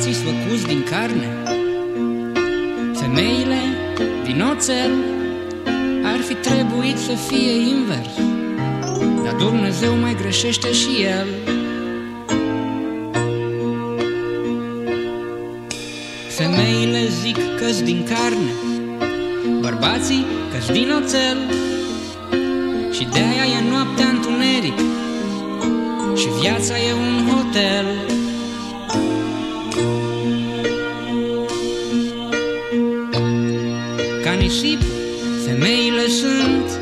bărbații făcuți din carne, femeile din oțel, ar fi trebuit să fie invers, dar Dumnezeu mai greșește și El. Femeile zic că din carne, bărbații că din oțel, și de-aia e noaptea întuneric și viața e un hotel. Ca nisip, femeile sunt.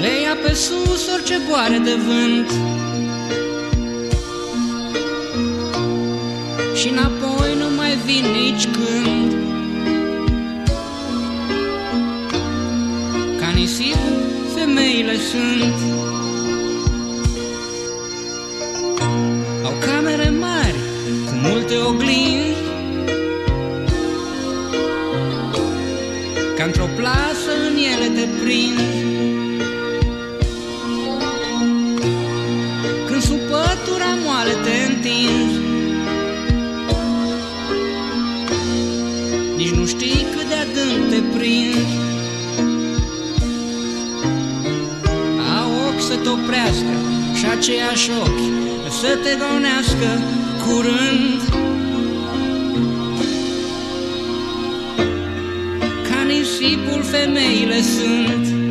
Le ia pe sus orice boare de vânt. Și înapoi nu mai vin nici când. Ca nisip, femeile sunt. Au camere mari cu multe oglinzi plasă în ele te prinzi Când sub pătura moale te întinzi Nici nu știi cât de adânc te prinzi Au ochi să te oprească și aceiași ochi Să te gonească curând Ca nisipul femeile sunt